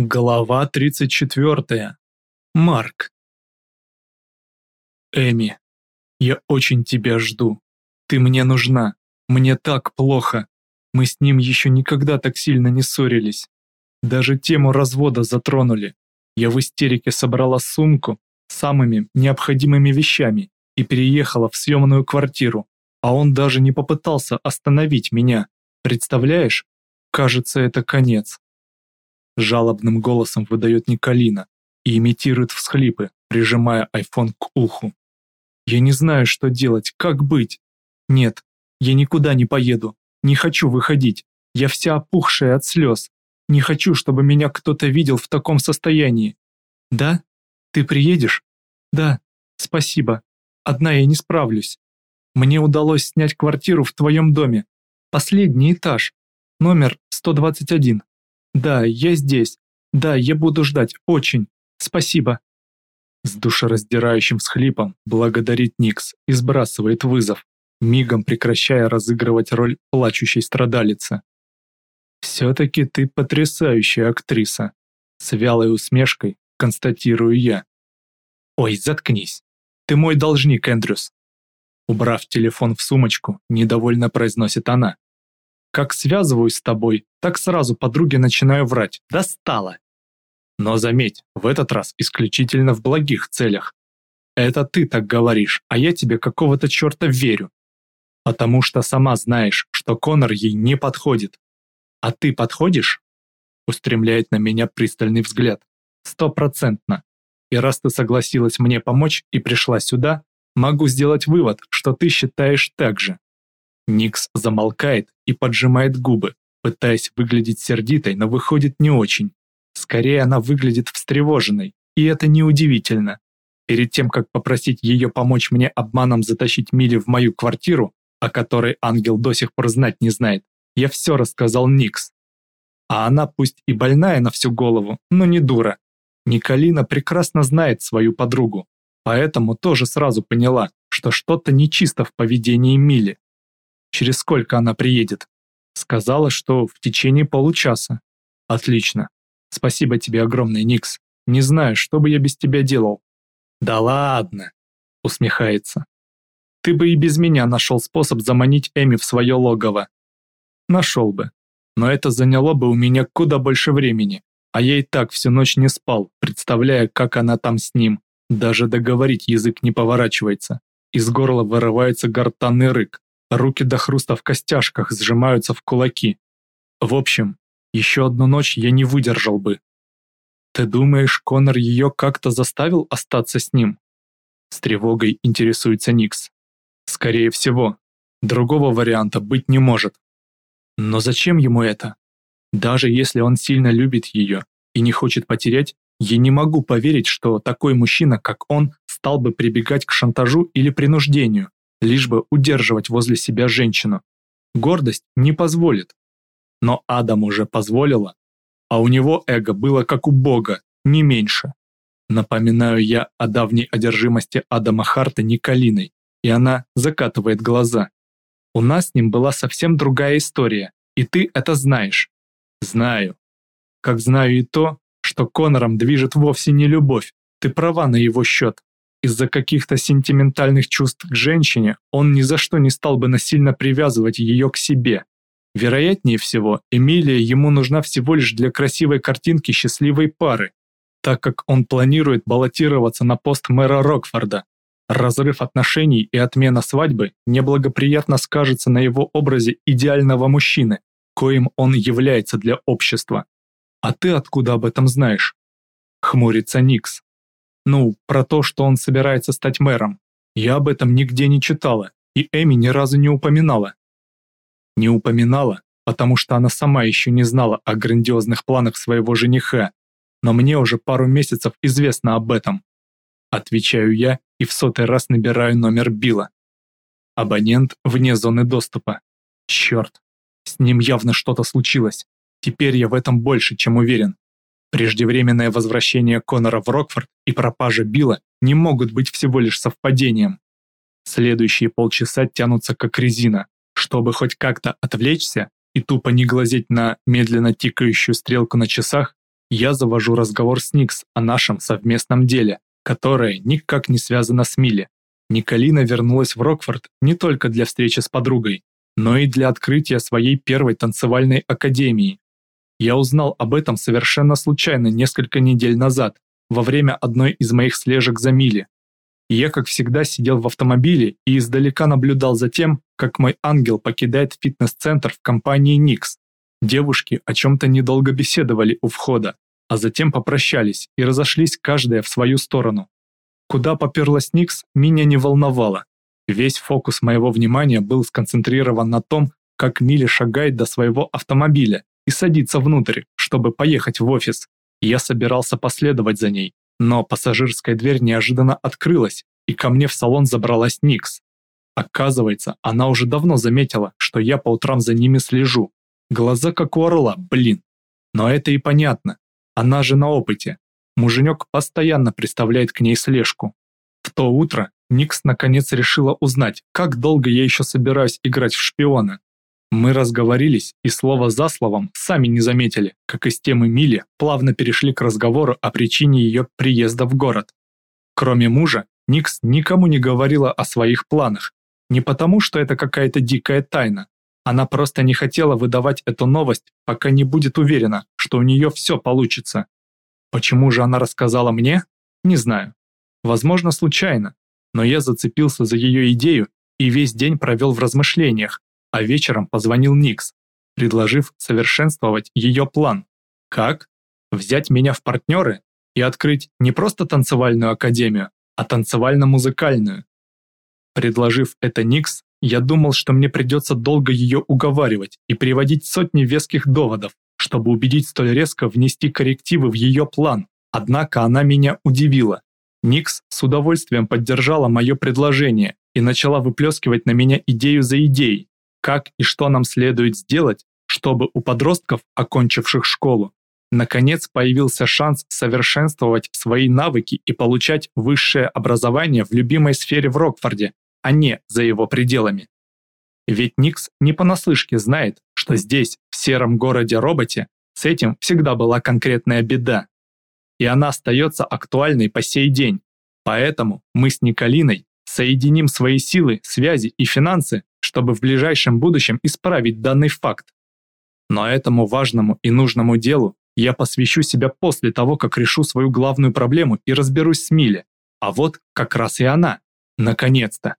Глава 34. Марк. Эми, я очень тебя жду. Ты мне нужна. Мне так плохо. Мы с ним еще никогда так сильно не ссорились. Даже тему развода затронули. Я в истерике собрала сумку с самыми необходимыми вещами и переехала в съемную квартиру, а он даже не попытался остановить меня. Представляешь? Кажется, это конец жалобным голосом выдает Николина и имитирует всхлипы, прижимая айфон к уху. Я не знаю, что делать, как быть. Нет, я никуда не поеду, не хочу выходить, я вся опухшая от слез. Не хочу, чтобы меня кто-то видел в таком состоянии. Да? Ты приедешь? Да, спасибо. Одна я не справлюсь. Мне удалось снять квартиру в твоем доме. Последний этаж. Номер 121. Да, я здесь. Да, я буду ждать, очень. Спасибо. С душераздирающим всхлипом благодарит Никс и сбрасывает вызов, мигом прекращая разыгрывать роль плачущей страдалицы. «Все-таки ты потрясающая актриса», с вялой усмешкой констатирую я. «Ой, заткнись. Ты мой должник, Эндрюс». Убрав телефон в сумочку, недовольно произносит она. Как связываюсь с тобой, так сразу подруге начинаю врать. Достала. Но заметь, в этот раз исключительно в благих целях. Это ты так говоришь, а я тебе какого-то черта верю. Потому что сама знаешь, что Конор ей не подходит. А ты подходишь? Устремляет на меня пристальный взгляд. Стопроцентно. И раз ты согласилась мне помочь и пришла сюда, могу сделать вывод, что ты считаешь так же. Никс замолкает и поджимает губы, пытаясь выглядеть сердитой, но выходит не очень. Скорее она выглядит встревоженной, и это неудивительно. Перед тем, как попросить ее помочь мне обманом затащить Мили в мою квартиру, о которой ангел до сих пор знать не знает, я все рассказал Никс. А она пусть и больная на всю голову, но не дура. Николина прекрасно знает свою подругу, поэтому тоже сразу поняла, что что-то нечисто в поведении Мили. Через сколько она приедет? Сказала, что в течение получаса. Отлично. Спасибо тебе огромное, Никс. Не знаю, что бы я без тебя делал. Да ладно, усмехается. Ты бы и без меня нашел способ заманить Эми в свое логово. Нашел бы. Но это заняло бы у меня куда больше времени. А я и так всю ночь не спал, представляя, как она там с ним. Даже договорить язык не поворачивается. Из горла вырывается гортанный рык. Руки до хруста в костяшках сжимаются в кулаки. В общем, еще одну ночь я не выдержал бы. Ты думаешь, Конор ее как-то заставил остаться с ним? С тревогой интересуется Никс. Скорее всего. Другого варианта быть не может. Но зачем ему это? Даже если он сильно любит ее и не хочет потерять, я не могу поверить, что такой мужчина, как он, стал бы прибегать к шантажу или принуждению лишь бы удерживать возле себя женщину. Гордость не позволит. Но Адам уже позволила, а у него эго было как у Бога, не меньше. Напоминаю я о давней одержимости Адама Харта Николиной, и она закатывает глаза. У нас с ним была совсем другая история, и ты это знаешь. Знаю. Как знаю и то, что Конором движет вовсе не любовь, ты права на его счет. Из-за каких-то сентиментальных чувств к женщине он ни за что не стал бы насильно привязывать ее к себе. Вероятнее всего, Эмилия ему нужна всего лишь для красивой картинки счастливой пары, так как он планирует баллотироваться на пост мэра Рокфорда. Разрыв отношений и отмена свадьбы неблагоприятно скажется на его образе идеального мужчины, коим он является для общества. А ты откуда об этом знаешь? Хмурится Никс. Ну, про то, что он собирается стать мэром. Я об этом нигде не читала, и Эми ни разу не упоминала. Не упоминала, потому что она сама еще не знала о грандиозных планах своего жениха, но мне уже пару месяцев известно об этом. Отвечаю я и в сотый раз набираю номер Билла. Абонент вне зоны доступа. Черт, с ним явно что-то случилось. Теперь я в этом больше, чем уверен. Преждевременное возвращение Конора в Рокфорд и пропажа Билла не могут быть всего лишь совпадением. Следующие полчаса тянутся как резина. Чтобы хоть как-то отвлечься и тупо не глазеть на медленно тикающую стрелку на часах, Я завожу разговор с Никс о нашем совместном деле, которое никак не связано с Милли. Николина вернулась в Рокфорд не только для встречи с подругой, но и для открытия своей первой танцевальной академии. Я узнал об этом совершенно случайно несколько недель назад, во время одной из моих слежек за Милли. Я, как всегда, сидел в автомобиле и издалека наблюдал за тем, как мой ангел покидает фитнес-центр в компании Никс. Девушки о чем-то недолго беседовали у входа, а затем попрощались и разошлись каждая в свою сторону. Куда поперлась Никс, меня не волновало. Весь фокус моего внимания был сконцентрирован на том, как Милли шагает до своего автомобиля и садится внутрь, чтобы поехать в офис. Я собирался последовать за ней, но пассажирская дверь неожиданно открылась, и ко мне в салон забралась Никс. Оказывается, она уже давно заметила, что я по утрам за ними слежу. Глаза как у орла, блин. Но это и понятно. Она же на опыте. Муженек постоянно представляет к ней слежку. В то утро Никс наконец решила узнать, как долго я еще собираюсь играть в шпиона. Мы разговорились и слово за словом сами не заметили, как из темы Мили плавно перешли к разговору о причине ее приезда в город. Кроме мужа, Никс никому не говорила о своих планах. Не потому, что это какая-то дикая тайна. Она просто не хотела выдавать эту новость, пока не будет уверена, что у нее все получится. Почему же она рассказала мне? Не знаю. Возможно, случайно. Но я зацепился за ее идею и весь день провел в размышлениях, а вечером позвонил Никс, предложив совершенствовать ее план. Как? Взять меня в партнеры и открыть не просто танцевальную академию, а танцевально-музыкальную. Предложив это Никс, я думал, что мне придется долго ее уговаривать и приводить сотни веских доводов, чтобы убедить столь резко внести коррективы в ее план. Однако она меня удивила. Никс с удовольствием поддержала мое предложение и начала выплескивать на меня идею за идеей, как и что нам следует сделать, чтобы у подростков, окончивших школу, наконец появился шанс совершенствовать свои навыки и получать высшее образование в любимой сфере в Рокфорде, а не за его пределами. Ведь Никс не понаслышке знает, что здесь, в сером городе-роботе, с этим всегда была конкретная беда. И она остается актуальной по сей день. Поэтому мы с Николиной соединим свои силы, связи и финансы чтобы в ближайшем будущем исправить данный факт. Но этому важному и нужному делу я посвящу себя после того, как решу свою главную проблему и разберусь с Миле. А вот как раз и она. Наконец-то.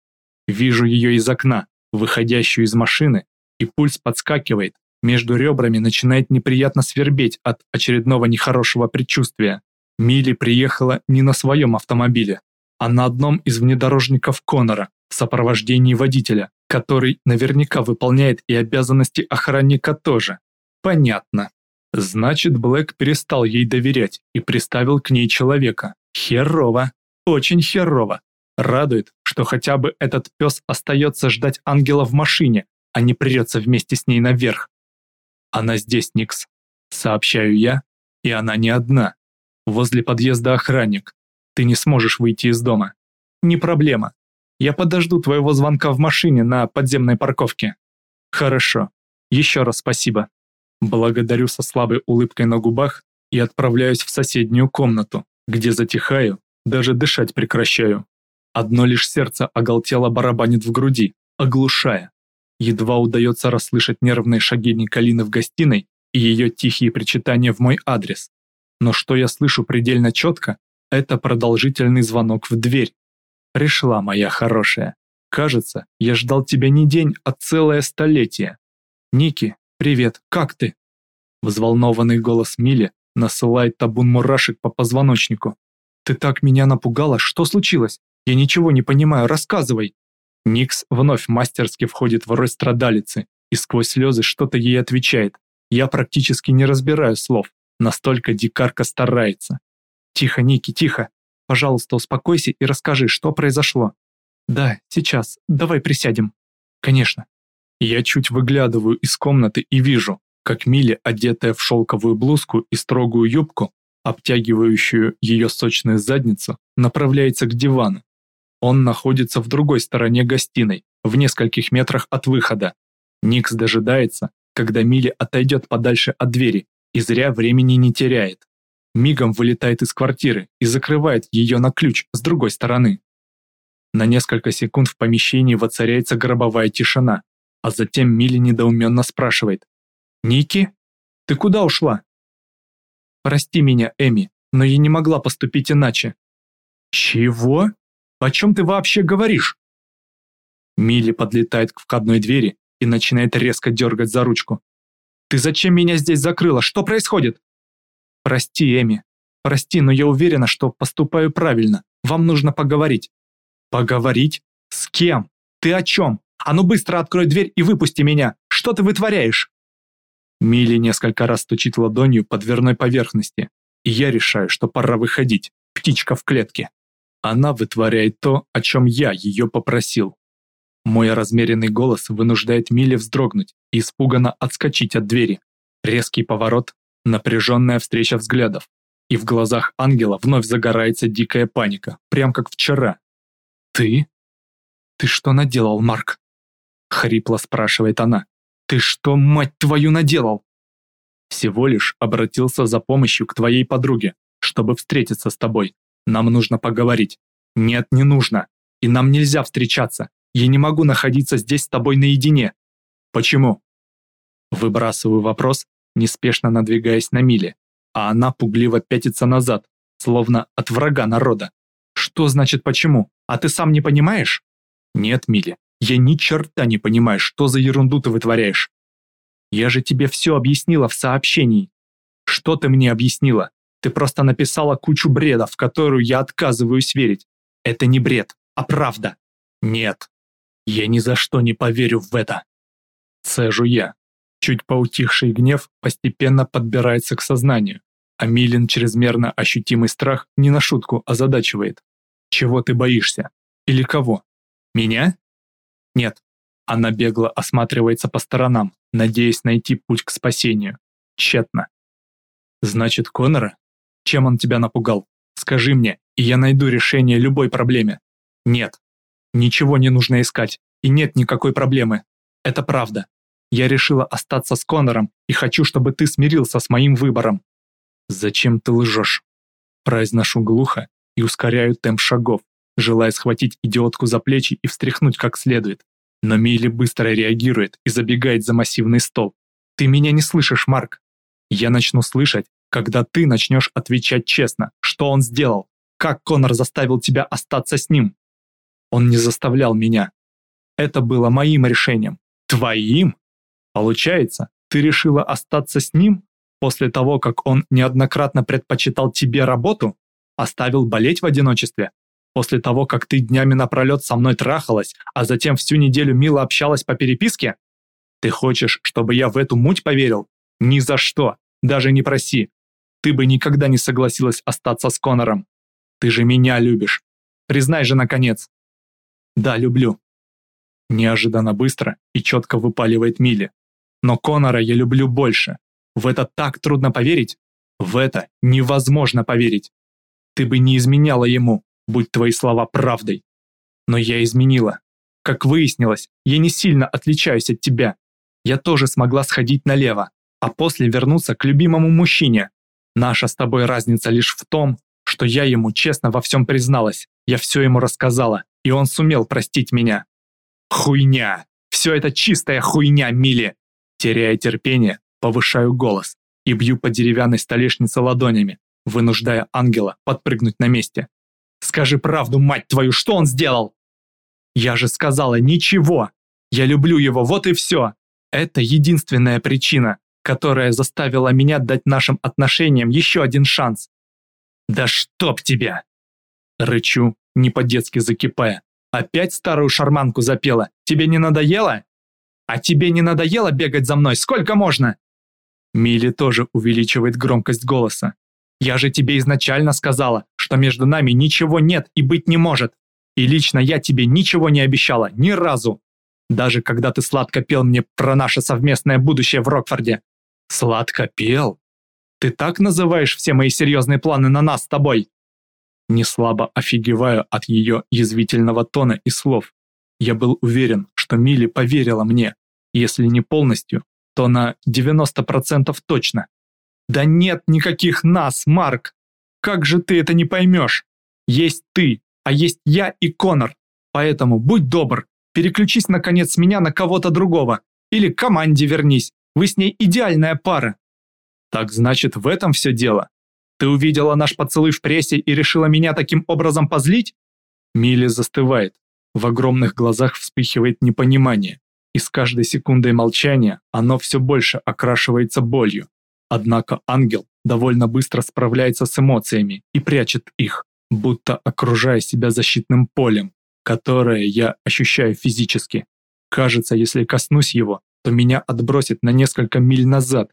Вижу ее из окна, выходящую из машины, и пульс подскакивает, между ребрами начинает неприятно свербеть от очередного нехорошего предчувствия. Милли приехала не на своем автомобиле, а на одном из внедорожников Конора в сопровождении водителя, который наверняка выполняет и обязанности охранника тоже. Понятно. Значит, Блэк перестал ей доверять и приставил к ней человека. Херово. Очень херово. Радует, что хотя бы этот пес остается ждать ангела в машине, а не придется вместе с ней наверх. Она здесь, Никс. Сообщаю я, и она не одна. Возле подъезда охранник. Ты не сможешь выйти из дома. Не проблема. Я подожду твоего звонка в машине на подземной парковке. Хорошо. Еще раз спасибо. Благодарю со слабой улыбкой на губах и отправляюсь в соседнюю комнату, где затихаю, даже дышать прекращаю. Одно лишь сердце оголтело барабанит в груди, оглушая. Едва удается расслышать нервные шаги Николины в гостиной и ее тихие причитания в мой адрес. Но что я слышу предельно четко, это продолжительный звонок в дверь. Пришла моя хорошая. Кажется, я ждал тебя не день, а целое столетие. Ники, привет, как ты? Взволнованный голос Мили насылает табун мурашек по позвоночнику. Ты так меня напугала, что случилось? Я ничего не понимаю, рассказывай. Никс вновь мастерски входит в роль страдалицы и сквозь слезы что-то ей отвечает. Я практически не разбираю слов, настолько дикарка старается. Тихо, Ники, тихо, Пожалуйста, успокойся и расскажи, что произошло. Да, сейчас. Давай присядем. Конечно. Я чуть выглядываю из комнаты и вижу, как Милли, одетая в шелковую блузку и строгую юбку, обтягивающую ее сочную задницу, направляется к дивану. Он находится в другой стороне гостиной, в нескольких метрах от выхода. Никс дожидается, когда Милли отойдет подальше от двери и зря времени не теряет. Мигом вылетает из квартиры и закрывает ее на ключ с другой стороны. На несколько секунд в помещении воцаряется гробовая тишина, а затем Милли недоуменно спрашивает. «Ники? Ты куда ушла?» «Прости меня, Эми, но я не могла поступить иначе». «Чего? О чем ты вообще говоришь?» Милли подлетает к входной двери и начинает резко дергать за ручку. «Ты зачем меня здесь закрыла? Что происходит?» «Прости, Эми. Прости, но я уверена, что поступаю правильно. Вам нужно поговорить». «Поговорить? С кем? Ты о чем? А ну быстро открой дверь и выпусти меня! Что ты вытворяешь?» Милли несколько раз стучит ладонью по дверной поверхности, и я решаю, что пора выходить, птичка в клетке. Она вытворяет то, о чем я ее попросил. Мой размеренный голос вынуждает Милли вздрогнуть и испуганно отскочить от двери. Резкий поворот, напряженная встреча взглядов. И в глазах ангела вновь загорается дикая паника, прям как вчера. «Ты? Ты что наделал, Марк?» Хрипло спрашивает она. «Ты что, мать твою, наделал?» «Всего лишь обратился за помощью к твоей подруге, чтобы встретиться с тобой. Нам нужно поговорить». «Нет, не нужно. И нам нельзя встречаться. Я не могу находиться здесь с тобой наедине». «Почему?» Выбрасываю вопрос, неспешно надвигаясь на Миле, а она пугливо пятится назад, словно от врага народа. «Что значит почему? А ты сам не понимаешь?» «Нет, Миле, я ни черта не понимаю, что за ерунду ты вытворяешь. Я же тебе все объяснила в сообщении. Что ты мне объяснила? Ты просто написала кучу бреда, в которую я отказываюсь верить. Это не бред, а правда. Нет, я ни за что не поверю в это. Цежу я. Чуть поутихший гнев постепенно подбирается к сознанию, а Милин чрезмерно ощутимый страх не на шутку озадачивает. Чего ты боишься? Или кого? Меня? Нет. Она бегло осматривается по сторонам, надеясь найти путь к спасению. Тщетно. Значит, Конора? Чем он тебя напугал? Скажи мне, и я найду решение любой проблеме. Нет. Ничего не нужно искать, и нет никакой проблемы. Это правда. Я решила остаться с Конором и хочу, чтобы ты смирился с моим выбором. Зачем ты лжешь? Произношу глухо и ускоряю темп шагов, желая схватить идиотку за плечи и встряхнуть как следует. Но Милли быстро реагирует и забегает за массивный стол. «Ты меня не слышишь, Марк!» «Я начну слышать, когда ты начнешь отвечать честно, что он сделал, как Конор заставил тебя остаться с ним». Он не заставлял меня. Это было моим решением. Твоим? Получается, ты решила остаться с ним после того, как он неоднократно предпочитал тебе работу, оставил болеть в одиночестве, После того, как ты днями напролет со мной трахалась, а затем всю неделю мило общалась по переписке? Ты хочешь, чтобы я в эту муть поверил? Ни за что. Даже не проси. Ты бы никогда не согласилась остаться с Конором. Ты же меня любишь. Признай же, наконец. Да, люблю. Неожиданно быстро и четко выпаливает Милли. Но Конора я люблю больше. В это так трудно поверить. В это невозможно поверить. Ты бы не изменяла ему, будь твои слова правдой. Но я изменила. Как выяснилось, я не сильно отличаюсь от тебя. Я тоже смогла сходить налево, а после вернуться к любимому мужчине. Наша с тобой разница лишь в том, что я ему честно во всем призналась. Я все ему рассказала, и он сумел простить меня. Хуйня! Все это чистая хуйня, Мили! Теряя терпение, повышаю голос и бью по деревянной столешнице ладонями, вынуждая ангела подпрыгнуть на месте. Скажи правду, мать твою, что он сделал? Я же сказала ничего. Я люблю его, вот и все. Это единственная причина, которая заставила меня дать нашим отношениям еще один шанс. Да чтоб тебя! Рычу, не по-детски закипая. Опять старую шарманку запела. Тебе не надоело? А тебе не надоело бегать за мной? Сколько можно? Милли тоже увеличивает громкость голоса. Я же тебе изначально сказала, что между нами ничего нет и быть не может. И лично я тебе ничего не обещала, ни разу. Даже когда ты сладко пел мне про наше совместное будущее в Рокфорде. Сладко пел? Ты так называешь все мои серьезные планы на нас с тобой? Не слабо офигеваю от ее язвительного тона и слов. Я был уверен, что Милли поверила мне, если не полностью, то на 90% точно. Да нет никаких нас, Марк. Как же ты это не поймешь? Есть ты, а есть я и Конор. Поэтому будь добр, переключись наконец меня на кого-то другого. Или к команде вернись. Вы с ней идеальная пара. Так значит, в этом все дело. Ты увидела наш поцелуй в прессе и решила меня таким образом позлить? Милли застывает. В огромных глазах вспыхивает непонимание. И с каждой секундой молчания оно все больше окрашивается болью. Однако ангел довольно быстро справляется с эмоциями и прячет их, будто окружая себя защитным полем, которое я ощущаю физически. Кажется, если коснусь его, то меня отбросит на несколько миль назад.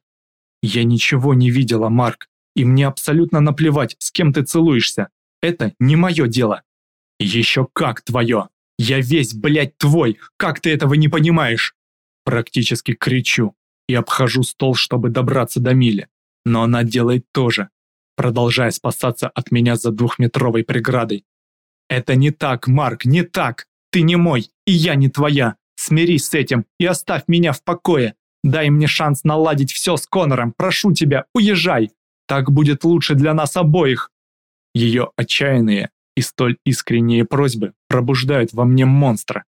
Я ничего не видела, Марк, и мне абсолютно наплевать, с кем ты целуешься. Это не мое дело. Еще как твое. Я весь, блядь, твой. Как ты этого не понимаешь? Практически кричу и обхожу стол, чтобы добраться до Мили. Но она делает то же, продолжая спасаться от меня за двухметровой преградой. Это не так, Марк, не так. Ты не мой, и я не твоя. Смирись с этим и оставь меня в покое. Дай мне шанс наладить все с Конором. Прошу тебя, уезжай. Так будет лучше для нас обоих. Ее отчаянные и столь искренние просьбы пробуждают во мне монстра.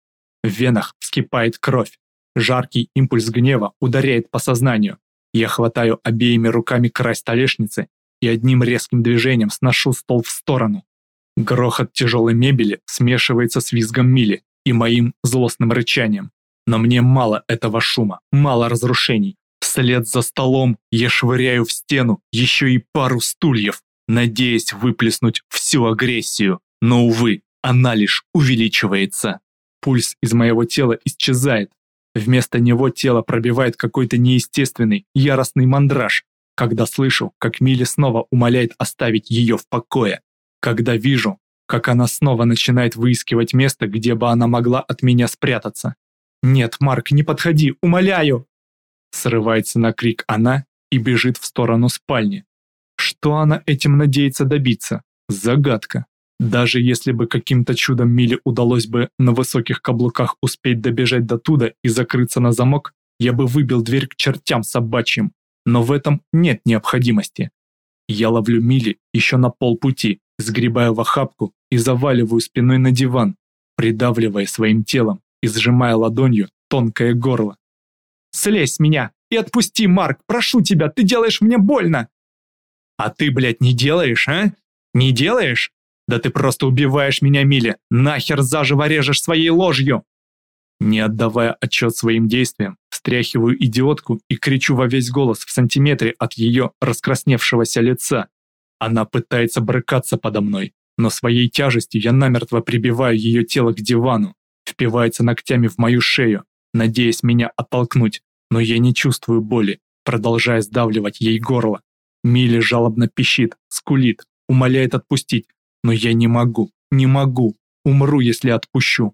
В венах вскипает кровь. Жаркий импульс гнева ударяет по сознанию. Я хватаю обеими руками край столешницы и одним резким движением сношу стол в сторону. Грохот тяжелой мебели смешивается с визгом Мили и моим злостным рычанием. Но мне мало этого шума, мало разрушений. Вслед за столом я швыряю в стену еще и пару стульев, надеясь выплеснуть всю агрессию. Но, увы, она лишь увеличивается. Пульс из моего тела исчезает. Вместо него тело пробивает какой-то неестественный, яростный мандраж, когда слышу, как Милли снова умоляет оставить ее в покое. Когда вижу, как она снова начинает выискивать место, где бы она могла от меня спрятаться. «Нет, Марк, не подходи, умоляю!» Срывается на крик она и бежит в сторону спальни. Что она этим надеется добиться? Загадка. Даже если бы каким-то чудом Миле удалось бы на высоких каблуках успеть добежать до туда и закрыться на замок, я бы выбил дверь к чертям собачьим. Но в этом нет необходимости. Я ловлю Мили еще на полпути, сгребаю в охапку и заваливаю спиной на диван, придавливая своим телом и сжимая ладонью тонкое горло. «Слезь с меня и отпусти, Марк, прошу тебя, ты делаешь мне больно!» «А ты, блядь, не делаешь, а? Не делаешь? Да ты просто убиваешь меня, Миле, нахер заживо режешь своей ложью!» Не отдавая отчет своим действиям, встряхиваю идиотку и кричу во весь голос в сантиметре от ее раскрасневшегося лица. Она пытается брыкаться подо мной, но своей тяжестью я намертво прибиваю ее тело к дивану, впивается ногтями в мою шею, надеясь меня оттолкнуть, но я не чувствую боли, продолжая сдавливать ей горло. Милли жалобно пищит, скулит, умоляет отпустить, но я не могу, не могу, умру, если отпущу.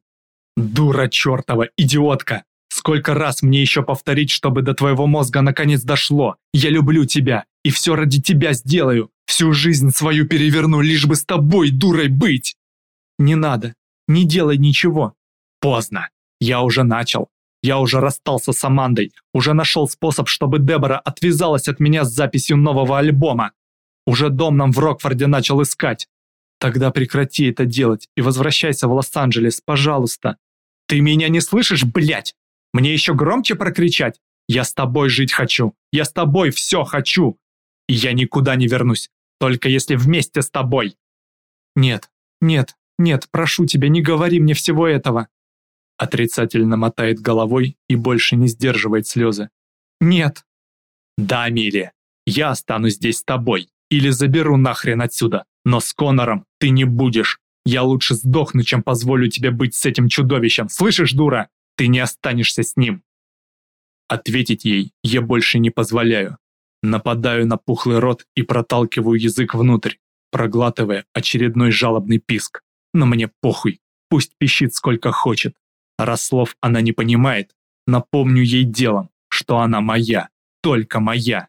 Дура чертова, идиотка! Сколько раз мне еще повторить, чтобы до твоего мозга наконец дошло? Я люблю тебя и все ради тебя сделаю. Всю жизнь свою переверну, лишь бы с тобой, дурой, быть. Не надо, не делай ничего. Поздно. Я уже начал. Я уже расстался с Амандой, уже нашел способ, чтобы Дебора отвязалась от меня с записью нового альбома. Уже дом нам в Рокфорде начал искать. Тогда прекрати это делать и возвращайся в Лос-Анджелес, пожалуйста. Ты меня не слышишь, блядь? Мне еще громче прокричать? Я с тобой жить хочу. Я с тобой все хочу. И я никуда не вернусь, только если вместе с тобой. Нет, нет, нет, прошу тебя, не говори мне всего этого. Отрицательно мотает головой и больше не сдерживает слезы. Нет. Да, Милли, я останусь здесь с тобой. Или заберу нахрен отсюда. Но с Конором ты не будешь. Я лучше сдохну, чем позволю тебе быть с этим чудовищем. Слышишь, дура? Ты не останешься с ним. Ответить ей я больше не позволяю. Нападаю на пухлый рот и проталкиваю язык внутрь, проглатывая очередной жалобный писк. Но мне похуй, пусть пищит сколько хочет. Раз слов она не понимает, напомню ей делом, что она моя, только моя.